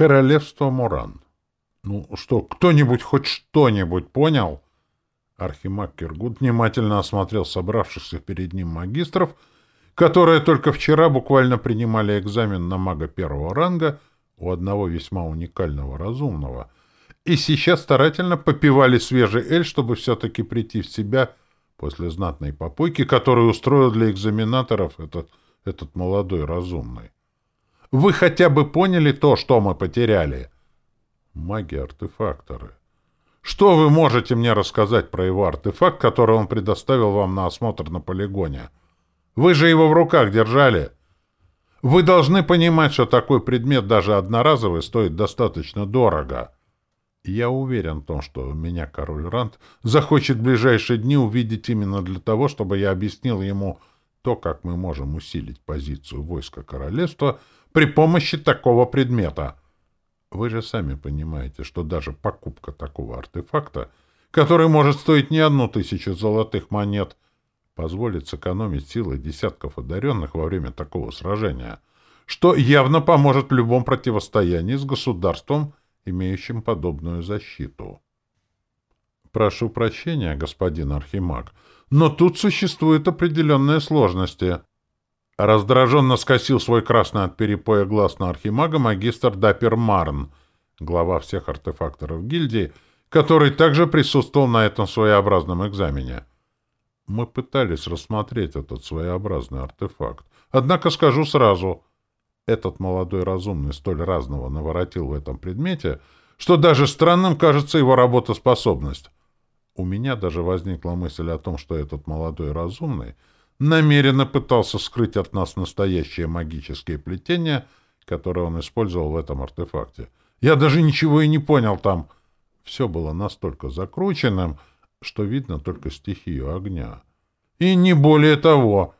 Королевство Муран. Ну что, кто-нибудь хоть что-нибудь понял? Архимаг Киргут внимательно осмотрел собравшихся перед ним магистров, которые только вчера буквально принимали экзамен на мага первого ранга у одного весьма уникального разумного, и сейчас старательно попивали свежий эль, чтобы все-таки прийти в себя после знатной попойки, которую устроил для экзаменаторов этот, этот молодой разумный. Вы хотя бы поняли то, что мы потеряли? Маги-артефакторы. Что вы можете мне рассказать про его артефакт, который он предоставил вам на осмотр на полигоне? Вы же его в руках держали. Вы должны понимать, что такой предмет, даже одноразовый, стоит достаточно дорого. Я уверен в том, что меня король Рант захочет в ближайшие дни увидеть именно для того, чтобы я объяснил ему то, как мы можем усилить позицию войска королевства при помощи такого предмета. Вы же сами понимаете, что даже покупка такого артефакта, который может стоить не одну тысячу золотых монет, позволит сэкономить силы десятков одаренных во время такого сражения, что явно поможет в любом противостоянии с государством, имеющим подобную защиту. Прошу прощения, господин Архимаг, но тут существуют определенные сложности. Раздраженно скосил свой красный от перепоя глаз на архимага магистр Дапер Марн, глава всех артефакторов гильдии, который также присутствовал на этом своеобразном экзамене. Мы пытались рассмотреть этот своеобразный артефакт. Однако скажу сразу, этот молодой разумный столь разного наворотил в этом предмете, что даже странным кажется его работоспособность. У меня даже возникла мысль о том, что этот молодой разумный намеренно пытался скрыть от нас настоящее магические плетения, которые он использовал в этом артефакте. Я даже ничего и не понял там. Все было настолько закрученным, что видно только стихию огня. И не более того.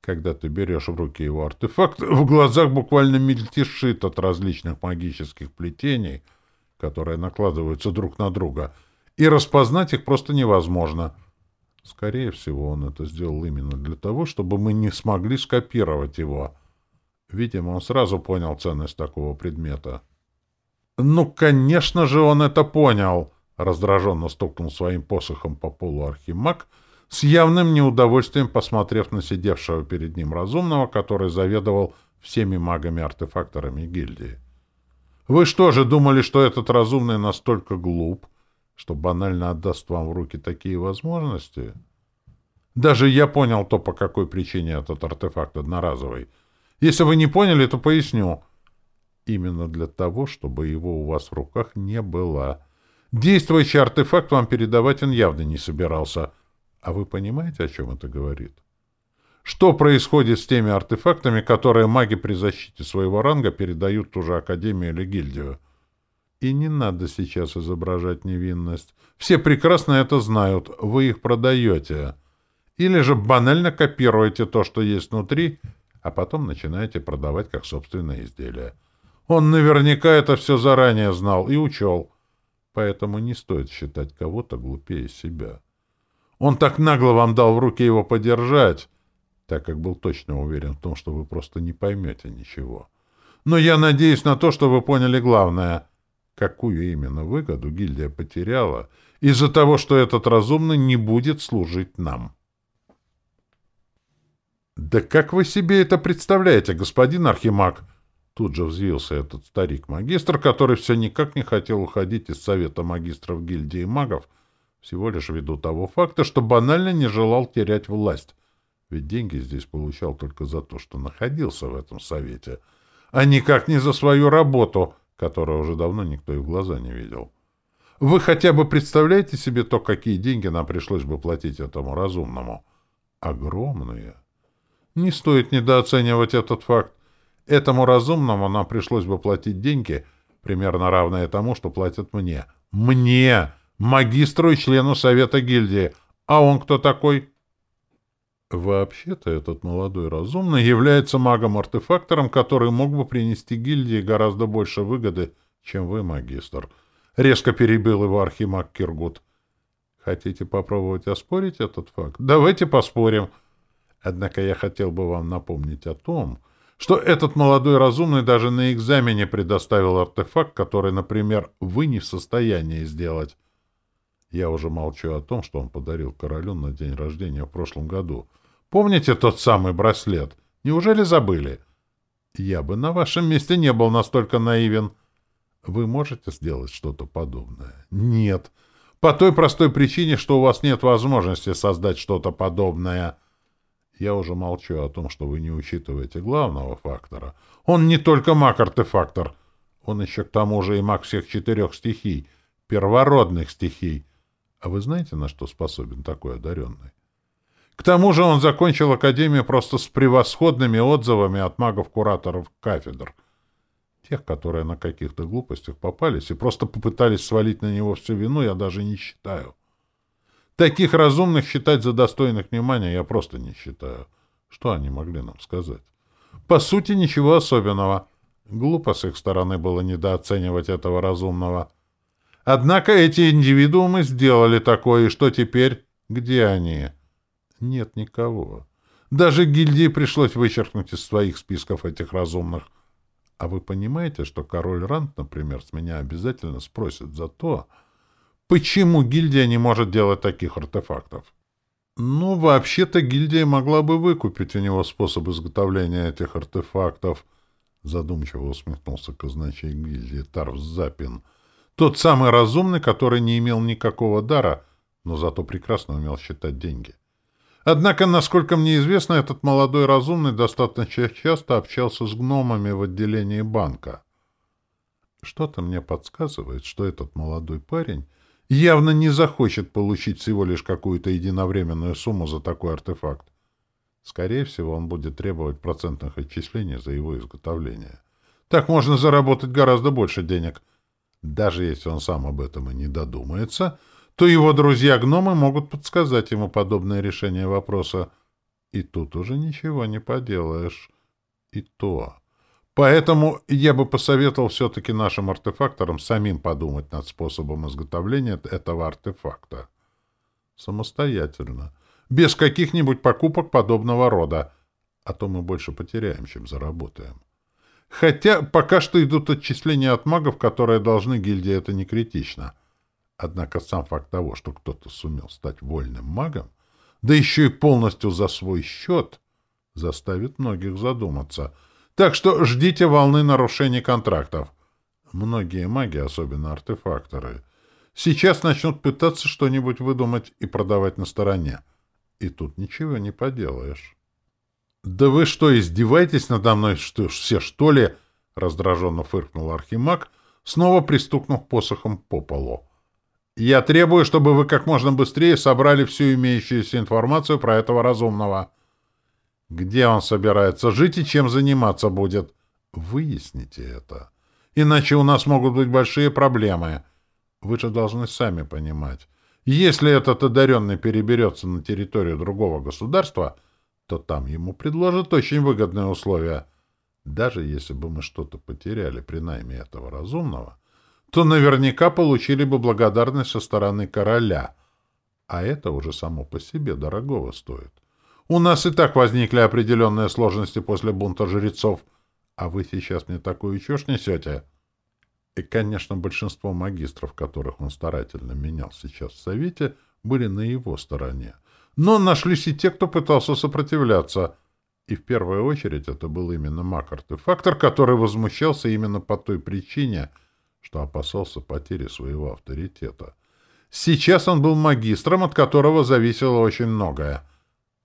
Когда ты берешь в руки его артефакт, в глазах буквально мельтешит от различных магических плетений, которые накладываются друг на друга, и распознать их просто невозможно. Скорее всего, он это сделал именно для того, чтобы мы не смогли скопировать его. Видимо, он сразу понял ценность такого предмета. «Ну, конечно же, он это понял!» — раздраженно стукнул своим посохом по полу архимаг — с явным неудовольствием посмотрев на сидевшего перед ним разумного, который заведовал всеми магами-артефакторами гильдии. «Вы что же думали, что этот разумный настолько глуп, что банально отдаст вам в руки такие возможности?» Даже я понял то, по какой причине этот артефакт одноразовый. Если вы не поняли, то поясню. Именно для того, чтобы его у вас в руках не было. Действующий артефакт вам передавать он явно не собирался — а вы понимаете, о чем это говорит? Что происходит с теми артефактами, которые маги при защите своего ранга передают в ту же Академию или гильдию? И не надо сейчас изображать невинность. Все прекрасно это знают. Вы их продаете. Или же банально копируете то, что есть внутри, а потом начинаете продавать как собственное изделие. Он наверняка это все заранее знал и учел. Поэтому не стоит считать кого-то глупее себя. Он так нагло вам дал в руки его подержать, так как был точно уверен в том, что вы просто не поймете ничего. Но я надеюсь на то, что вы поняли главное. Какую именно выгоду гильдия потеряла из-за того, что этот разумный не будет служить нам? «Да как вы себе это представляете, господин Архимаг?» Тут же взвился этот старик-магистр, который все никак не хотел уходить из Совета магистров гильдии магов, всего лишь ввиду того факта, что банально не желал терять власть, ведь деньги здесь получал только за то, что находился в этом совете, а никак не за свою работу, которую уже давно никто и в глаза не видел. Вы хотя бы представляете себе то, какие деньги нам пришлось бы платить этому разумному? Огромные. Не стоит недооценивать этот факт. Этому разумному нам пришлось бы платить деньги, примерно равные тому, что платят мне. Мне! магистру и члену Совета гильдии. А он кто такой? Вообще-то этот молодой разумный является магом-артефактором, который мог бы принести гильдии гораздо больше выгоды, чем вы, магистр. Резко перебил его архимаг Киргут. Хотите попробовать оспорить этот факт? Давайте поспорим. Однако я хотел бы вам напомнить о том, что этот молодой разумный даже на экзамене предоставил артефакт, который, например, вы не в состоянии сделать. Я уже молчу о том, что он подарил королю на день рождения в прошлом году. Помните тот самый браслет? Неужели забыли? Я бы на вашем месте не был настолько наивен. Вы можете сделать что-то подобное? Нет. По той простой причине, что у вас нет возможности создать что-то подобное. Я уже молчу о том, что вы не учитываете главного фактора. Он не только маг-артефактор. Он еще к тому же и маг всех четырех стихий, первородных стихий. А вы знаете, на что способен такой одаренный? К тому же он закончил Академию просто с превосходными отзывами от магов-кураторов кафедр. Тех, которые на каких-то глупостях попались и просто попытались свалить на него всю вину, я даже не считаю. Таких разумных считать за достойных внимания я просто не считаю. Что они могли нам сказать? По сути, ничего особенного. Глупо с их стороны было недооценивать этого разумного. Однако эти индивидуумы сделали такое, и что теперь? Где они? Нет никого. Даже гильдии пришлось вычеркнуть из своих списков этих разумных. А вы понимаете, что король Рант, например, с меня обязательно спросит за то, Почему гильдия не может делать таких артефактов? Ну, вообще-то гильдия могла бы выкупить у него способ изготовления этих артефактов, задумчиво усмехнулся казначей гильдии Тарв Запин. Тот самый разумный, который не имел никакого дара, но зато прекрасно умел считать деньги. Однако, насколько мне известно, этот молодой разумный достаточно часто общался с гномами в отделении банка. Что-то мне подсказывает, что этот молодой парень явно не захочет получить всего лишь какую-то единовременную сумму за такой артефакт. Скорее всего, он будет требовать процентных отчислений за его изготовление. Так можно заработать гораздо больше денег. Даже если он сам об этом и не додумается, то его друзья-гномы могут подсказать ему подобное решение вопроса. И тут уже ничего не поделаешь. И то... Поэтому я бы посоветовал все-таки нашим артефакторам самим подумать над способом изготовления этого артефакта. Самостоятельно. Без каких-нибудь покупок подобного рода. А то мы больше потеряем, чем заработаем. Хотя пока что идут отчисления от магов, которые должны гильдии, это не критично. Однако сам факт того, что кто-то сумел стать вольным магом, да еще и полностью за свой счет, заставит многих задуматься — так что ждите волны нарушений контрактов. Многие маги, особенно артефакторы, сейчас начнут пытаться что-нибудь выдумать и продавать на стороне. И тут ничего не поделаешь. «Да вы что, издеваетесь надо мной что, все, что ли?» — раздраженно фыркнул Архимаг, снова пристукнув посохом по полу. «Я требую, чтобы вы как можно быстрее собрали всю имеющуюся информацию про этого разумного». Где он собирается жить и чем заниматься будет? Выясните это. Иначе у нас могут быть большие проблемы. Вы же должны сами понимать. Если этот одаренный переберется на территорию другого государства, то там ему предложат очень выгодные условия. Даже если бы мы что-то потеряли при найме этого разумного, то наверняка получили бы благодарность со стороны короля. А это уже само по себе дорогого стоит. У нас и так возникли определенные сложности после бунта жрецов. А вы сейчас мне такую чушь несете? И, конечно, большинство магистров, которых он старательно менял сейчас в Совете, были на его стороне. Но нашлись и те, кто пытался сопротивляться. И в первую очередь это был именно маг-артефактор, который возмущался именно по той причине, что опасался потери своего авторитета. Сейчас он был магистром, от которого зависело очень многое —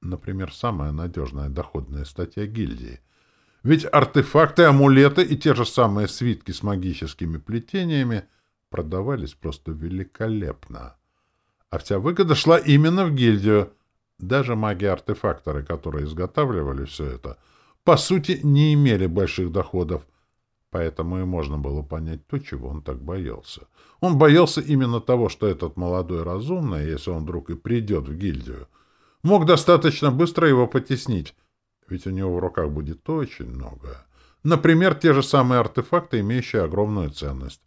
Например, самая надежная доходная статья гильдии. Ведь артефакты, амулеты и те же самые свитки с магическими плетениями продавались просто великолепно. А вся выгода шла именно в гильдию. Даже маги-артефакторы, которые изготавливали все это, по сути, не имели больших доходов. Поэтому и можно было понять то, чего он так боялся. Он боялся именно того, что этот молодой разумный, если он вдруг и придет в гильдию, мог достаточно быстро его потеснить, ведь у него в руках будет очень много. Например, те же самые артефакты, имеющие огромную ценность.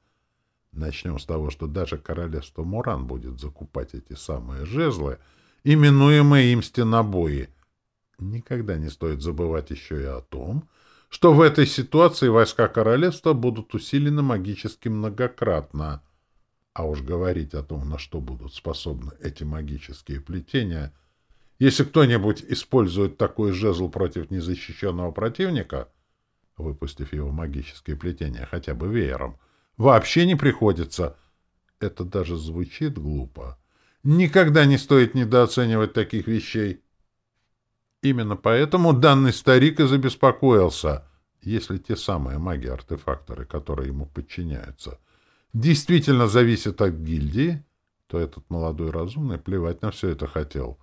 Начнем с того, что даже королевство Муран будет закупать эти самые жезлы, именуемые им стенобои. Никогда не стоит забывать еще и о том, что в этой ситуации войска королевства будут усилены магически многократно. А уж говорить о том, на что будут способны эти магические плетения, если кто-нибудь использует такой жезл против незащищенного противника, выпустив его магические плетения хотя бы веером, вообще не приходится. Это даже звучит глупо. Никогда не стоит недооценивать таких вещей. Именно поэтому данный старик и забеспокоился, если те самые маги-артефакторы, которые ему подчиняются, действительно зависят от гильдии, то этот молодой разумный плевать на все это хотел.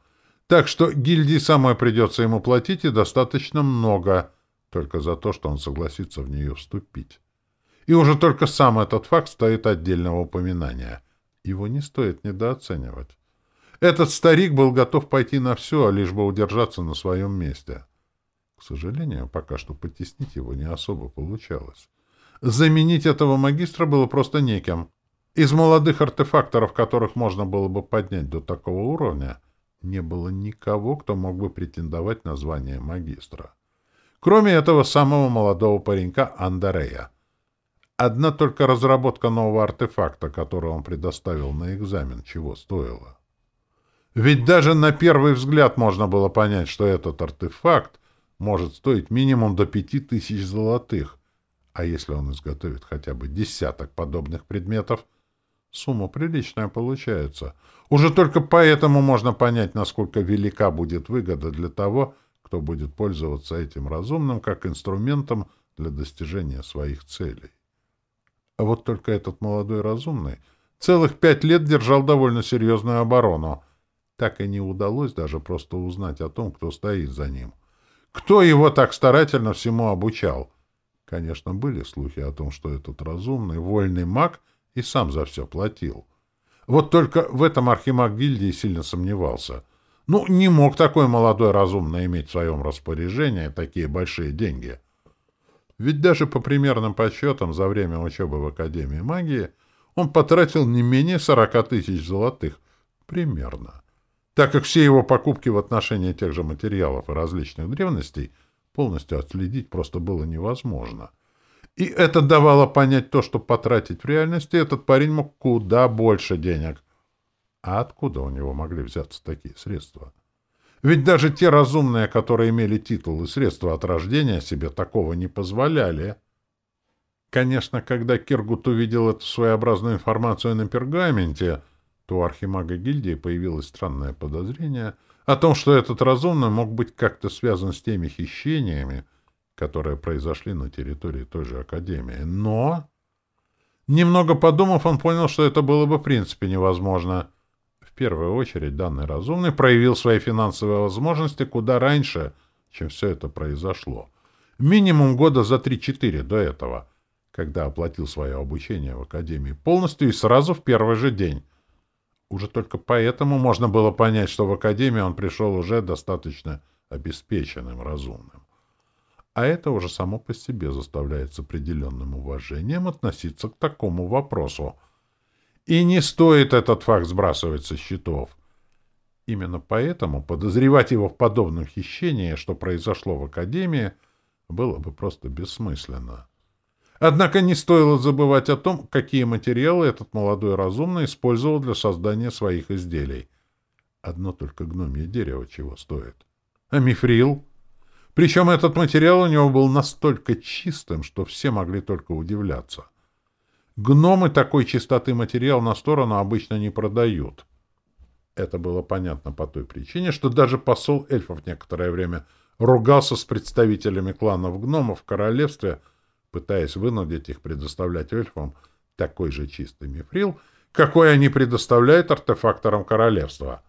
Так что гильдии самой придется ему платить и достаточно много, только за то, что он согласится в нее вступить. И уже только сам этот факт стоит отдельного упоминания. Его не стоит недооценивать. Этот старик был готов пойти на все, лишь бы удержаться на своем месте. К сожалению, пока что потеснить его не особо получалось. Заменить этого магистра было просто неким. Из молодых артефакторов, которых можно было бы поднять до такого уровня, не было никого, кто мог бы претендовать на звание магистра. Кроме этого самого молодого паренька Андерея. Одна только разработка нового артефакта, который он предоставил на экзамен, чего стоила. Ведь даже на первый взгляд можно было понять, что этот артефакт может стоить минимум до пяти тысяч золотых, а если он изготовит хотя бы десяток подобных предметов, сумма приличная получается. Уже только поэтому можно понять, насколько велика будет выгода для того, кто будет пользоваться этим разумным как инструментом для достижения своих целей. А вот только этот молодой разумный целых пять лет держал довольно серьезную оборону — так и не удалось даже просто узнать о том, кто стоит за ним. Кто его так старательно всему обучал? Конечно, были слухи о том, что этот разумный, вольный маг и сам за все платил. Вот только в этом архимаг гильдии сильно сомневался. Ну, не мог такой молодой разумный иметь в своем распоряжении такие большие деньги. Ведь даже по примерным подсчетам за время учебы в Академии магии он потратил не менее сорока тысяч золотых. Примерно так как все его покупки в отношении тех же материалов и различных древностей полностью отследить просто было невозможно. И это давало понять то, что потратить в реальности этот парень мог куда больше денег. А откуда у него могли взяться такие средства? Ведь даже те разумные, которые имели титул и средства от рождения, себе такого не позволяли. Конечно, когда Киргут увидел эту своеобразную информацию на пергаменте — то у архимага гильдии появилось странное подозрение о том, что этот разумный мог быть как-то связан с теми хищениями, которые произошли на территории той же Академии. Но, немного подумав, он понял, что это было бы в принципе невозможно. Первую очередь данный разумный проявил свои финансовые возможности куда раньше, чем все это произошло. Минимум года за 3-4 до этого, когда оплатил свое обучение в Академии полностью и сразу в первый же день. Уже только поэтому можно было понять, что в академию он пришел уже достаточно обеспеченным, разумным. А это уже само по себе заставляет с определенным уважением относиться к такому вопросу. И не стоит этот факт сбрасывать со счетов. Именно поэтому подозревать его в подобном хищении, что произошло в Академии, было бы просто бессмысленно. Однако не стоило забывать о том, какие материалы этот молодой разумный использовал для создания своих изделий. Одно только гномье дерево чего стоит. А мифрил? Причем этот материал у него был настолько чистым, что все могли только удивляться. Гномы такой чистоты материал на сторону обычно не продают. Это было понятно по той причине, что даже посол эльфов некоторое время ругался с представителями кланов гномов в королевстве, пытаясь вынудить их предоставлять эльфам такой же чистый мифрил, какой они предоставляют артефакторам королевства.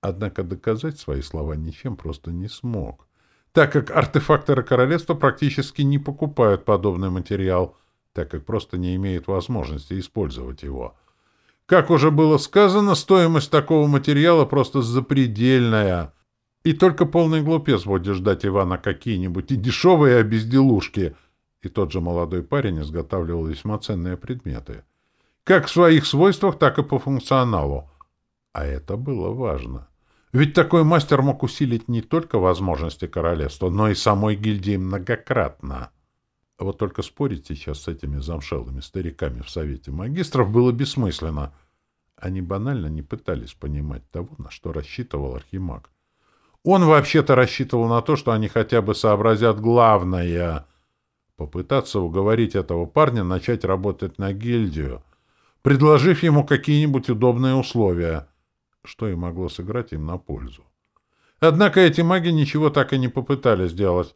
Однако доказать свои слова ничем просто не смог, так как артефакторы королевства практически не покупают подобный материал, так как просто не имеют возможности использовать его. Как уже было сказано, стоимость такого материала просто запредельная, и только полный глупец будет ждать Ивана какие-нибудь и дешевые обезделушки — и тот же молодой парень изготавливал весьма ценные предметы. Как в своих свойствах, так и по функционалу. А это было важно. Ведь такой мастер мог усилить не только возможности королевства, но и самой гильдии многократно. Вот только спорить сейчас с этими замшелыми стариками в Совете магистров было бессмысленно. Они банально не пытались понимать того, на что рассчитывал Архимаг. Он вообще-то рассчитывал на то, что они хотя бы сообразят главное — попытаться уговорить этого парня начать работать на гильдию, предложив ему какие-нибудь удобные условия, что и могло сыграть им на пользу. Однако эти маги ничего так и не попытались сделать,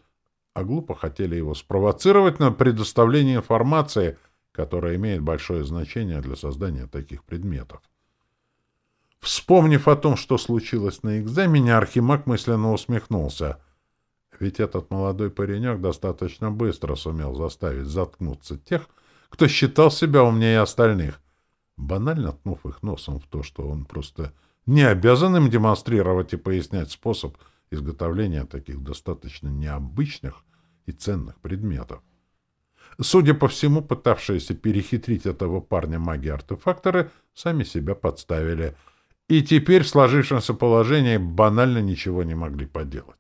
а глупо хотели его спровоцировать на предоставление информации, которая имеет большое значение для создания таких предметов. Вспомнив о том, что случилось на экзамене, Архимаг мысленно усмехнулся. Ведь этот молодой паренек достаточно быстро сумел заставить заткнуться тех, кто считал себя умнее остальных, банально ткнув их носом в то, что он просто не обязан им демонстрировать и пояснять способ изготовления таких достаточно необычных и ценных предметов. Судя по всему, пытавшиеся перехитрить этого парня маги-артефакторы сами себя подставили, и теперь в сложившемся положении банально ничего не могли поделать.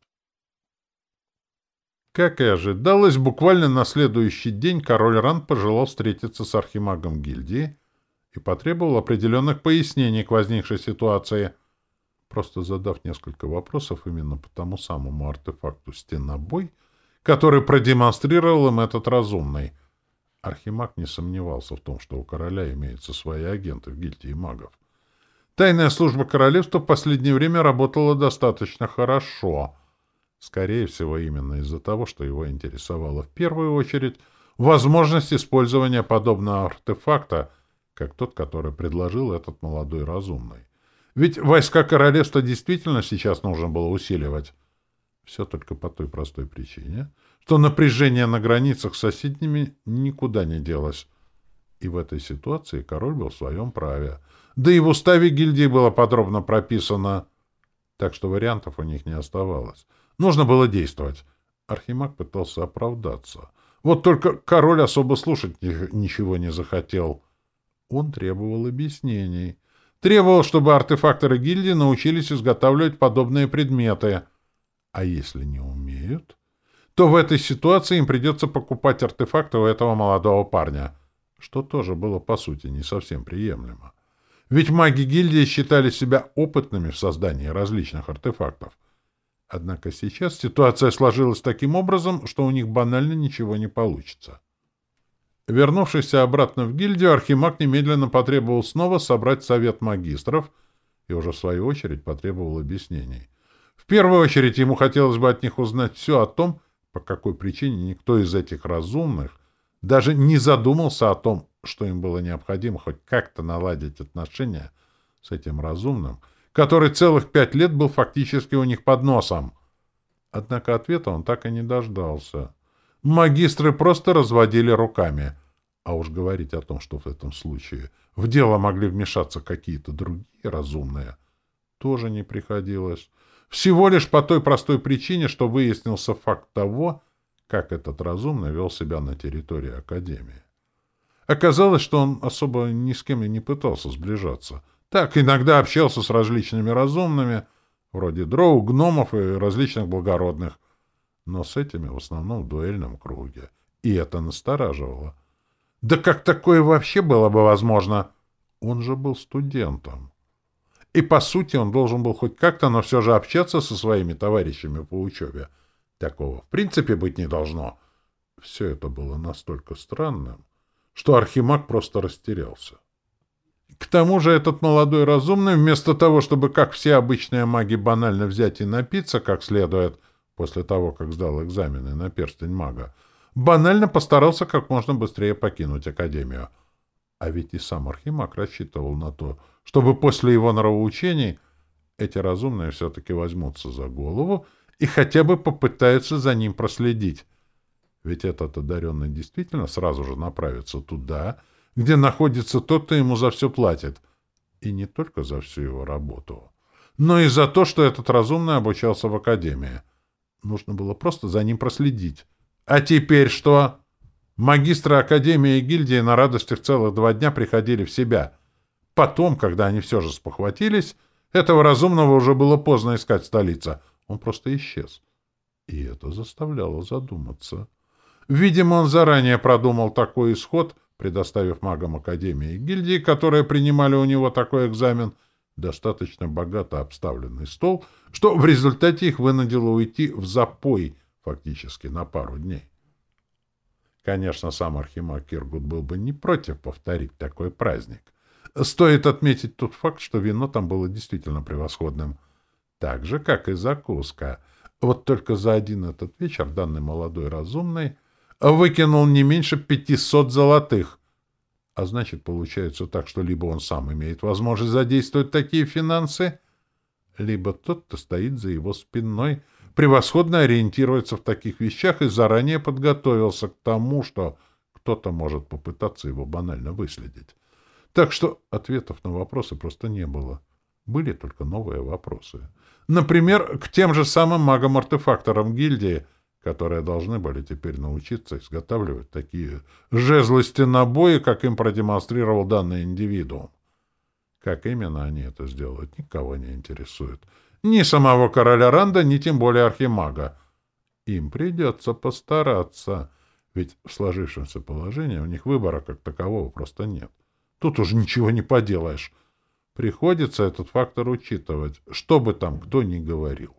Как и ожидалось, буквально на следующий день король Ран пожелал встретиться с архимагом гильдии и потребовал определенных пояснений к возникшей ситуации, просто задав несколько вопросов именно по тому самому артефакту «Стенобой», который продемонстрировал им этот разумный. Архимаг не сомневался в том, что у короля имеются свои агенты в гильдии магов. Тайная служба королевства в последнее время работала достаточно хорошо. Скорее всего, именно из-за того, что его интересовала в первую очередь возможность использования подобного артефакта — как тот, который предложил этот молодой разумный. Ведь войска королевства действительно сейчас нужно было усиливать. Все только по той простой причине, что напряжение на границах с соседними никуда не делось. И в этой ситуации король был в своем праве. Да и в уставе гильдии было подробно прописано. Так что вариантов у них не оставалось. Нужно было действовать. Архимаг пытался оправдаться. Вот только король особо слушать ничего не захотел. Он требовал объяснений. Требовал, чтобы артефакторы гильдии научились изготавливать подобные предметы. А если не умеют, то в этой ситуации им придется покупать артефакты у этого молодого парня, что тоже было, по сути, не совсем приемлемо. Ведь маги гильдии считали себя опытными в создании различных артефактов. Однако сейчас ситуация сложилась таким образом, что у них банально ничего не получится. Вернувшись обратно в гильдию, Архимаг немедленно потребовал снова собрать совет магистров и уже в свою очередь потребовал объяснений. В первую очередь ему хотелось бы от них узнать все о том, по какой причине никто из этих разумных даже не задумался о том, что им было необходимо хоть как-то наладить отношения с этим разумным, который целых пять лет был фактически у них под носом. Однако ответа он так и не дождался. Магистры просто разводили руками. А уж говорить о том, что в этом случае в дело могли вмешаться какие-то другие разумные, тоже не приходилось. Всего лишь по той простой причине, что выяснился факт того, как этот разумный вел себя на территории Академии. Оказалось, что он особо ни с кем и не пытался сближаться. Так, иногда общался с различными разумными, вроде дроу, гномов и различных благородных, но с этими в основном в дуэльном круге. И это настораживало. Да как такое вообще было бы возможно? Он же был студентом. И, по сути, он должен был хоть как-то, но все же общаться со своими товарищами по учебе. Такого в принципе быть не должно. Все это было настолько странным, что Архимаг просто растерялся. К тому же этот молодой разумный, вместо того, чтобы, как все обычные маги, банально взять и напиться как следует — после того, как сдал экзамены на перстень мага, банально постарался как можно быстрее покинуть Академию. А ведь и сам Архимаг рассчитывал на то, чтобы после его нравоучений эти разумные все-таки возьмутся за голову и хотя бы попытаются за ним проследить. Ведь этот одаренный действительно сразу же направится туда, где находится тот, кто ему за все платит. И не только за всю его работу, но и за то, что этот разумный обучался в Академии — Нужно было просто за ним проследить. А теперь что? Магистры Академии и гильдии на радостях целых два дня приходили в себя. Потом, когда они все же спохватились, Этого разумного уже было поздно искать столица. Он просто исчез. И это заставляло задуматься. Видимо, он заранее продумал такой исход, предоставив магам Академии и гильдии, которые принимали у него такой экзамен, достаточно богато обставленный стол, что в результате их вынудило уйти в запой фактически на пару дней. Конечно, сам Архимаг Киргут был бы не против повторить такой праздник. Стоит отметить тот факт, что вино там было действительно превосходным. Так же, как и закуска. Вот только за один этот вечер данный молодой разумный выкинул не меньше пятисот золотых. А значит, получается так, что либо он сам имеет возможность задействовать такие финансы, либо тот, кто стоит за его спиной, превосходно ориентируется в таких вещах и заранее подготовился к тому, что кто-то может попытаться его банально выследить. Так что ответов на вопросы просто не было. Были только новые вопросы. Например, к тем же самым магам-артефакторам гильдии, которые должны были теперь научиться изготавливать такие жезлости набои, как им продемонстрировал данный индивидуум. Как именно они это сделают, никого не интересует. Ни самого короля Ранда, ни тем более архимага. Им придется постараться, ведь в сложившемся положении у них выбора как такового просто нет. Тут уже ничего не поделаешь. Приходится этот фактор учитывать, что бы там кто ни говорил.